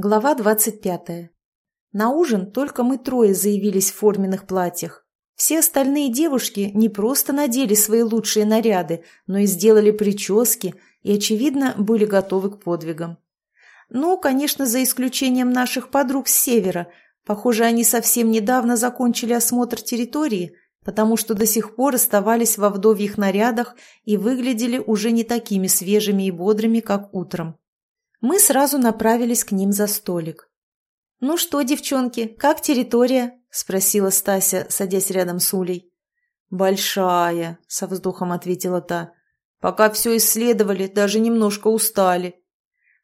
Глава двадцать пятая. На ужин только мы трое заявились в форменных платьях. Все остальные девушки не просто надели свои лучшие наряды, но и сделали прически и, очевидно, были готовы к подвигам. Ну, конечно, за исключением наших подруг с севера. Похоже, они совсем недавно закончили осмотр территории, потому что до сих пор оставались во вдовьих нарядах и выглядели уже не такими свежими и бодрыми, как утром. Мы сразу направились к ним за столик. «Ну что, девчонки, как территория?» – спросила Стася, садясь рядом с Улей. «Большая», – со вздохом ответила та. «Пока все исследовали, даже немножко устали».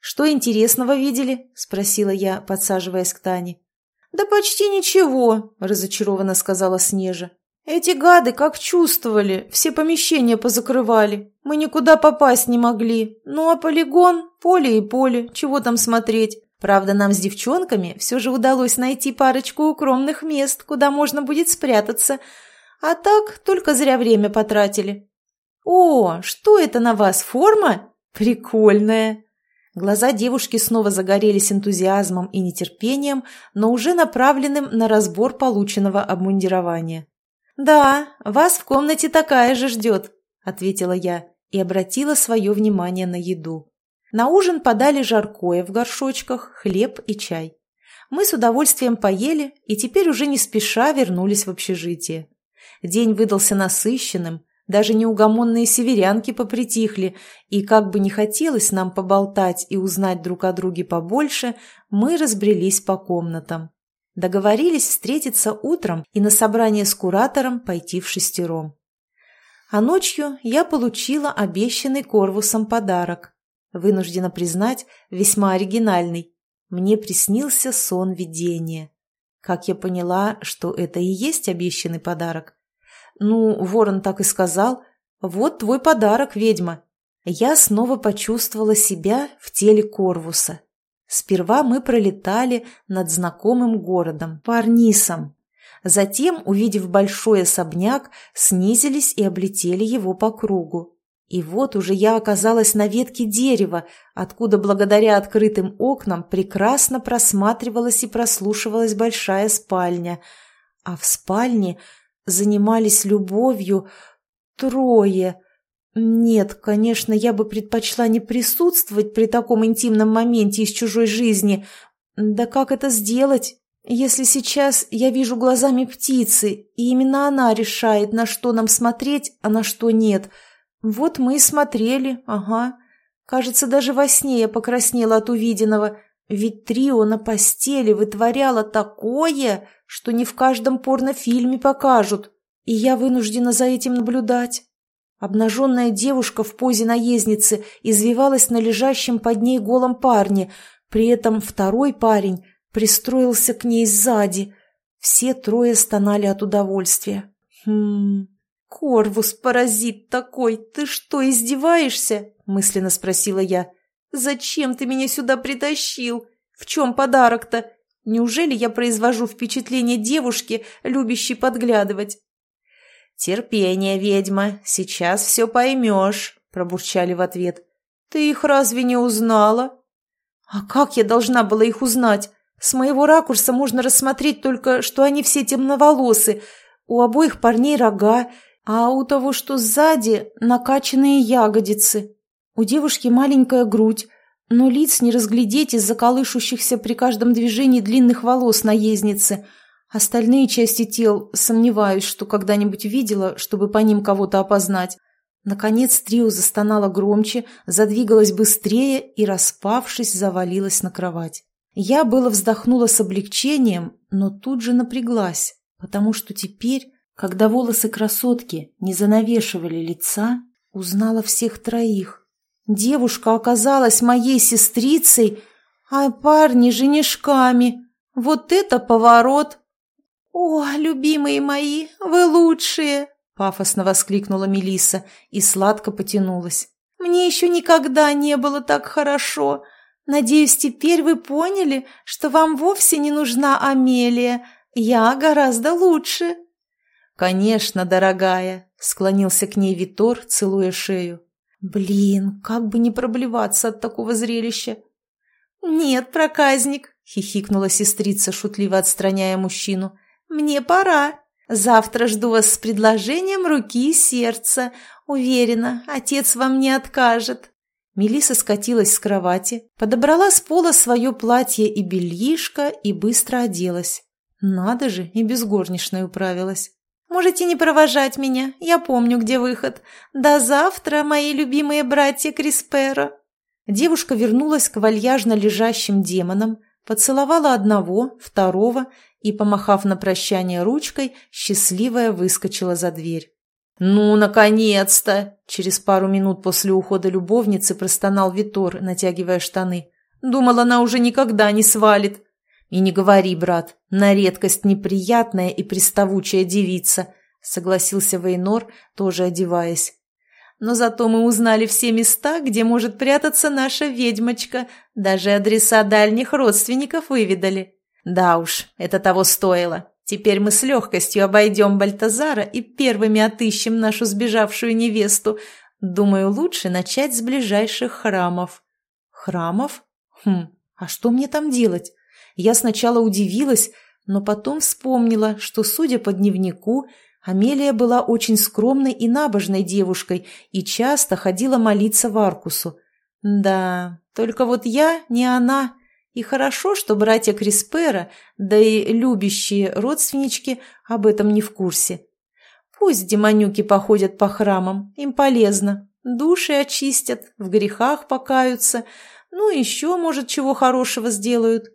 «Что интересного видели?» – спросила я, подсаживаясь к Тане. «Да почти ничего», – разочарованно сказала Снежа. «Эти гады как чувствовали, все помещения позакрывали. Мы никуда попасть не могли. Ну а полигон, поле и поле, чего там смотреть? Правда, нам с девчонками все же удалось найти парочку укромных мест, куда можно будет спрятаться. А так только зря время потратили». «О, что это на вас, форма? Прикольная!» Глаза девушки снова загорелись энтузиазмом и нетерпением, но уже направленным на разбор полученного обмундирования. «Да, вас в комнате такая же ждет», — ответила я и обратила свое внимание на еду. На ужин подали жаркое в горшочках, хлеб и чай. Мы с удовольствием поели и теперь уже не спеша вернулись в общежитие. День выдался насыщенным, даже неугомонные северянки попритихли, и как бы не хотелось нам поболтать и узнать друг о друге побольше, мы разбрелись по комнатам. Договорились встретиться утром и на собрание с куратором пойти в шестером. А ночью я получила обещанный Корвусом подарок. Вынуждена признать, весьма оригинальный. Мне приснился сон видения. Как я поняла, что это и есть обещанный подарок? Ну, ворон так и сказал. Вот твой подарок, ведьма. Я снова почувствовала себя в теле Корвуса. Сперва мы пролетали над знакомым городом, Парнисом. Затем, увидев большой особняк, снизились и облетели его по кругу. И вот уже я оказалась на ветке дерева, откуда благодаря открытым окнам прекрасно просматривалась и прослушивалась большая спальня. А в спальне занимались любовью трое – нет, конечно, я бы предпочла не присутствовать при таком интимном моменте из чужой жизни. Да как это сделать, если сейчас я вижу глазами птицы, и именно она решает, на что нам смотреть, а на что нет? Вот мы и смотрели, ага. Кажется, даже во сне я покраснела от увиденного, ведь трио на постели вытворяло такое, что не в каждом порнофильме покажут, и я вынуждена за этим наблюдать. Обнаженная девушка в позе наездницы извивалась на лежащем под ней голом парне, при этом второй парень пристроился к ней сзади. Все трое стонали от удовольствия. «Хм... Корвус, паразит такой, ты что, издеваешься?» – мысленно спросила я. «Зачем ты меня сюда притащил? В чем подарок-то? Неужели я произвожу впечатление девушки, любящей подглядывать?» «Терпение, ведьма, сейчас все поймешь», — пробурчали в ответ. «Ты их разве не узнала?» «А как я должна была их узнать? С моего ракурса можно рассмотреть только, что они все темноволосы, у обоих парней рога, а у того, что сзади, накачанные ягодицы. У девушки маленькая грудь, но лиц не разглядеть из-за колышущихся при каждом движении длинных волос наездницы — Остальные части тел сомневаюсь, что когда-нибудь видела, чтобы по ним кого-то опознать. Наконец трио застонало громче, задвигалось быстрее и, распавшись, завалилась на кровать. Я было вздохнула с облегчением, но тут же напряглась, потому что теперь, когда волосы красотки не занавешивали лица, узнала всех троих. Девушка оказалась моей сестрицей, а парни – женишками. Вот это поворот! «О, любимые мои, вы лучшие!» – пафосно воскликнула Мелиса и сладко потянулась. «Мне еще никогда не было так хорошо. Надеюсь, теперь вы поняли, что вам вовсе не нужна Амелия. Я гораздо лучше». «Конечно, дорогая», – склонился к ней Витор, целуя шею. «Блин, как бы не проблеваться от такого зрелища!» «Нет, проказник», — хихикнула сестрица, шутливо отстраняя мужчину. «Мне пора. Завтра жду вас с предложением руки и сердца. Уверена, отец вам не откажет». Мелиса скатилась с кровати, подобрала с пола свое платье и бельишко и быстро оделась. Надо же, и без горничной управилась. «Можете не провожать меня, я помню, где выход. До завтра, мои любимые братья Крисперо!» Девушка вернулась к вальяжно лежащим демонам, поцеловала одного, второго и, помахав на прощание ручкой, счастливая выскочила за дверь. «Ну, наконец-то!» Через пару минут после ухода любовницы простонал Витор, натягивая штаны. «Думал, она уже никогда не свалит». «И не говори, брат, на редкость неприятная и приставучая девица», согласился Вейнор, тоже одеваясь. Но зато мы узнали все места, где может прятаться наша ведьмочка. Даже адреса дальних родственников выведали. Да уж, это того стоило. Теперь мы с легкостью обойдем Бальтазара и первыми отыщем нашу сбежавшую невесту. Думаю, лучше начать с ближайших храмов. Храмов? Хм, а что мне там делать? Я сначала удивилась, но потом вспомнила, что, судя по дневнику, Амелия была очень скромной и набожной девушкой и часто ходила молиться в Аркусу. Да, только вот я не она. И хорошо, что братья Криспера, да и любящие родственнички об этом не в курсе. Пусть демонюки походят по храмам, им полезно. Души очистят, в грехах покаются, ну еще, может, чего хорошего сделают.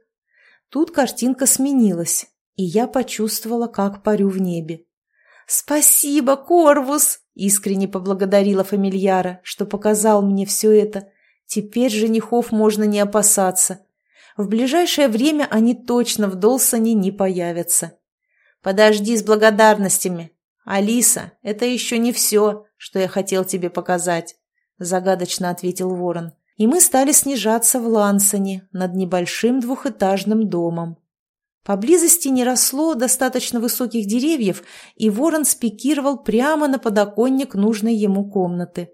Тут картинка сменилась, и я почувствовала, как парю в небе. «Спасибо, Корвус!» — искренне поблагодарила фамильяра, что показал мне все это. Теперь женихов можно не опасаться. В ближайшее время они точно в Долсоне не появятся. «Подожди с благодарностями. Алиса, это еще не все, что я хотел тебе показать», — загадочно ответил ворон. И мы стали снижаться в Лансоне над небольшим двухэтажным домом. Поблизости не росло достаточно высоких деревьев, и ворон спикировал прямо на подоконник нужной ему комнаты.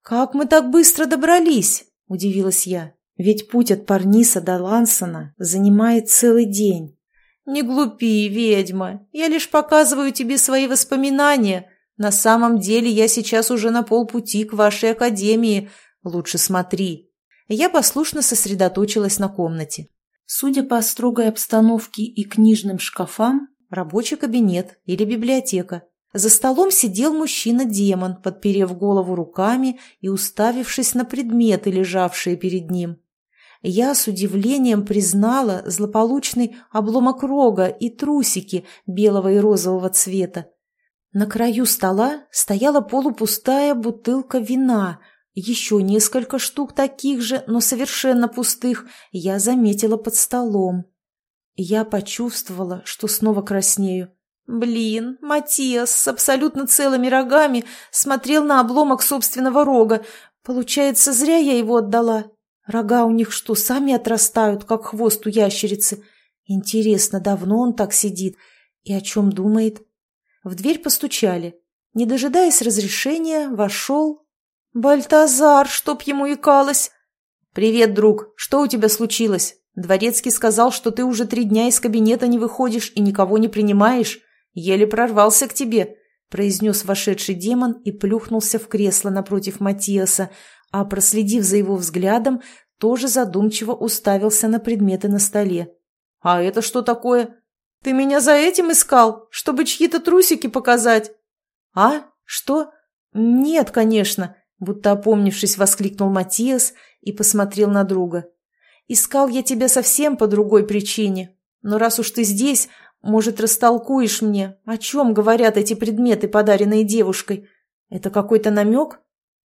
«Как мы так быстро добрались?» – удивилась я. «Ведь путь от Парниса до Лансона занимает целый день». «Не глупи, ведьма. Я лишь показываю тебе свои воспоминания. На самом деле я сейчас уже на полпути к вашей академии. Лучше смотри». Я послушно сосредоточилась на комнате. Судя по строгой обстановке и книжным шкафам, рабочий кабинет или библиотека. За столом сидел мужчина-демон, подперев голову руками и уставившись на предметы, лежавшие перед ним. Я с удивлением признала злополучный обломок рога и трусики белого и розового цвета. На краю стола стояла полупустая бутылка вина, еще несколько штук таких же, но совершенно пустых, я заметила под столом. Я почувствовала, что снова краснею. Блин, Матиас с абсолютно целыми рогами смотрел на обломок собственного рога. Получается, зря я его отдала. Рога у них что, сами отрастают, как хвост у ящерицы? Интересно, давно он так сидит и о чем думает? В дверь постучали. Не дожидаясь разрешения, вошел «Бальтазар, чтоб ему икалось!» «Привет, друг, что у тебя случилось? Дворецкий сказал, что ты уже три дня из кабинета не выходишь и никого не принимаешь. Еле прорвался к тебе», — произнес вошедший демон и плюхнулся в кресло напротив Матиаса, а, проследив за его взглядом, тоже задумчиво уставился на предметы на столе. «А это что такое? Ты меня за этим искал, чтобы чьи-то трусики показать?» «А? Что? Нет, конечно. Будто опомнившись, воскликнул Матиас и посмотрел на друга. «Искал я тебя совсем по другой причине. Но раз уж ты здесь, может, растолкуешь мне, о чем говорят эти предметы, подаренные девушкой? Это какой-то намек?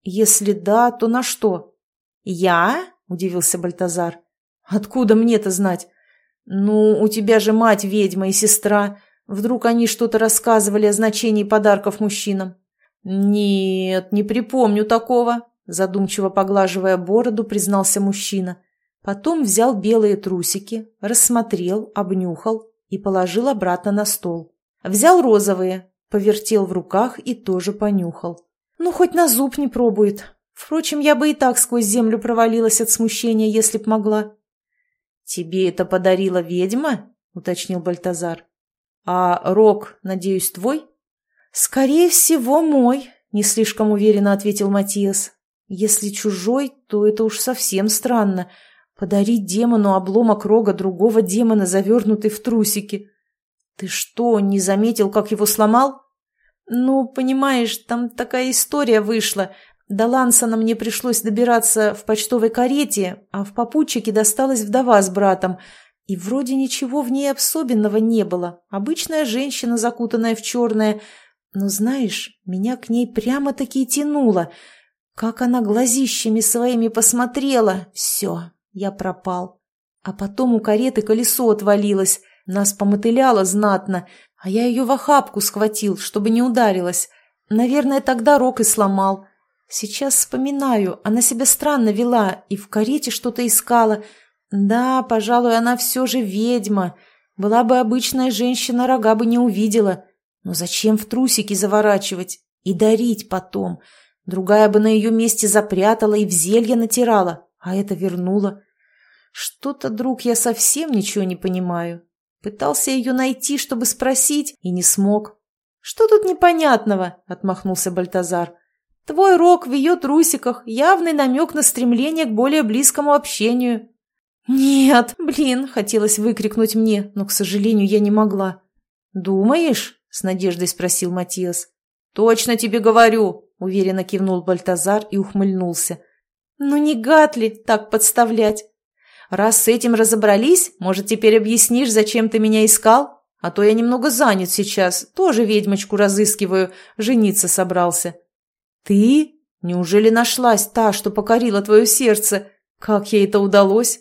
Если да, то на что?» «Я?» – удивился Бальтазар. «Откуда мне-то знать? Ну, у тебя же мать ведьма и сестра. Вдруг они что-то рассказывали о значении подарков мужчинам?» «Нет, не припомню такого», – задумчиво поглаживая бороду, признался мужчина. Потом взял белые трусики, рассмотрел, обнюхал и положил обратно на стол. Взял розовые, повертел в руках и тоже понюхал. Ну, хоть на зуб не пробует. Впрочем, я бы и так сквозь землю провалилась от смущения, если б могла. «Тебе это подарила ведьма?» — уточнил Бальтазар. «А рог, надеюсь, твой?» «Скорее всего, мой», — не слишком уверенно ответил Матиас. «Если чужой, то это уж совсем странно. Подарить демону обломок рога другого демона, завернутый в трусики. Ты что, не заметил, как его сломал?» «Ну, понимаешь, там такая история вышла. До Лансона мне пришлось добираться в почтовой карете, а в попутчике досталась вдова с братом. И вроде ничего в ней особенного не было. Обычная женщина, закутанная в черное. Но знаешь, меня к ней прямо-таки тянуло. Как она глазищами своими посмотрела. Все, я пропал. А потом у кареты колесо отвалилось. Нас помотыляло знатно, а я ее в охапку схватил, чтобы не ударилась. Наверное, тогда рог и сломал. Сейчас вспоминаю, она себя странно вела и в карете что-то искала. Да, пожалуй, она все же ведьма. Была бы обычная женщина, рога бы не увидела. Но зачем в трусики заворачивать и дарить потом? Другая бы на ее месте запрятала и в зелье натирала, а это вернула. Что-то, друг, я совсем ничего не понимаю. Пытался ее найти, чтобы спросить, и не смог. «Что тут непонятного?» – отмахнулся Бальтазар. «Твой рок в ее трусиках – явный намек на стремление к более близкому общению». «Нет, блин!» – хотелось выкрикнуть мне, но, к сожалению, я не могла. «Думаешь?» – с надеждой спросил Матиас. «Точно тебе говорю!» – уверенно кивнул Бальтазар и ухмыльнулся. «Ну не гад ли так подставлять? Раз с этим разобрались, может, теперь объяснишь, зачем ты меня искал? А то я немного занят сейчас, тоже ведьмочку разыскиваю, жениться собрался». «Ты? Неужели нашлась та, что покорила твое сердце? Как ей это удалось?»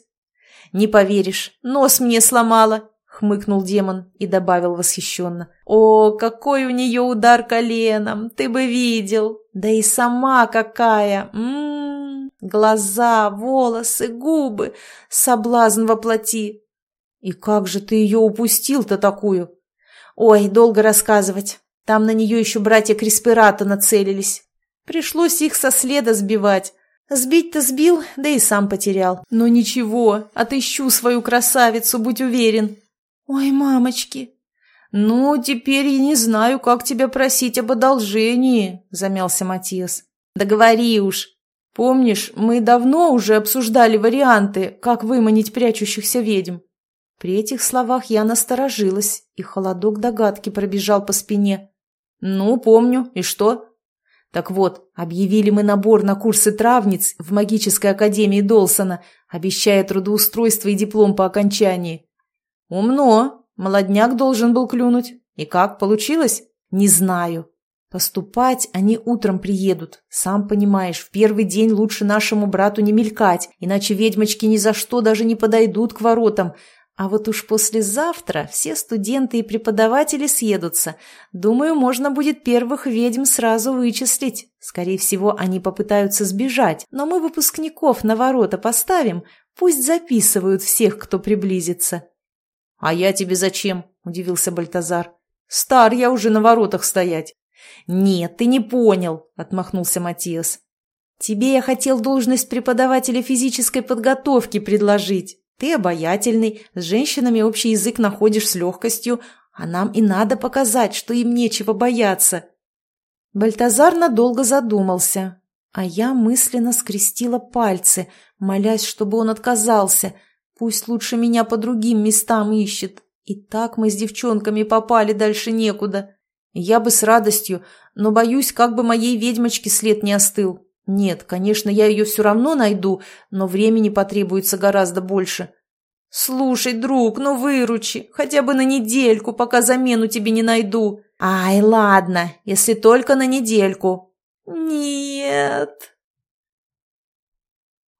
«Не поверишь, нос мне сломала», — хмыкнул демон и добавил восхищенно. «О, какой у нее удар коленом! Ты бы видел! Да и сама какая! М -м -м. Глаза, волосы, губы, соблазн воплоти. И как же ты ее упустил-то такую? Ой, долго рассказывать. Там на нее еще братья Криспирата нацелились. Пришлось их со следа сбивать. Сбить-то сбил, да и сам потерял. Но ничего, отыщу свою красавицу, будь уверен. Ой, мамочки. Ну, теперь я не знаю, как тебя просить об одолжении, замялся Матиас. Да говори уж. Помнишь, мы давно уже обсуждали варианты, как выманить прячущихся ведьм. При этих словах я насторожилась, и холодок догадки пробежал по спине. «Ну, помню. И что?» «Так вот, объявили мы набор на курсы травниц в магической академии Долсона, обещая трудоустройство и диплом по окончании». «Умно. Молодняк должен был клюнуть. И как, получилось?» «Не знаю. Поступать они утром приедут. Сам понимаешь, в первый день лучше нашему брату не мелькать, иначе ведьмочки ни за что даже не подойдут к воротам. А вот уж послезавтра все студенты и преподаватели съедутся. Думаю, можно будет первых ведьм сразу вычислить. Скорее всего, они попытаются сбежать, но мы выпускников на ворота поставим, пусть записывают всех, кто приблизится. — А я тебе зачем? — удивился Бальтазар. — Стар я уже на воротах стоять. «Нет, ты не понял», — отмахнулся Матиас. «Тебе я хотел должность преподавателя физической подготовки предложить. Ты обаятельный, с женщинами общий язык находишь с легкостью, а нам и надо показать, что им нечего бояться». Бальтазар надолго задумался, а я мысленно скрестила пальцы, молясь, чтобы он отказался. Пусть лучше меня по другим местам ищет. И так мы с девчонками попали дальше некуда. Я бы с радостью, но боюсь, как бы моей ведьмочке след не остыл. Нет, конечно, я ее все равно найду, но времени потребуется гораздо больше. Слушай, друг, ну выручи, хотя бы на недельку, пока замену тебе не найду. Ай, ладно, если только на недельку. Нет.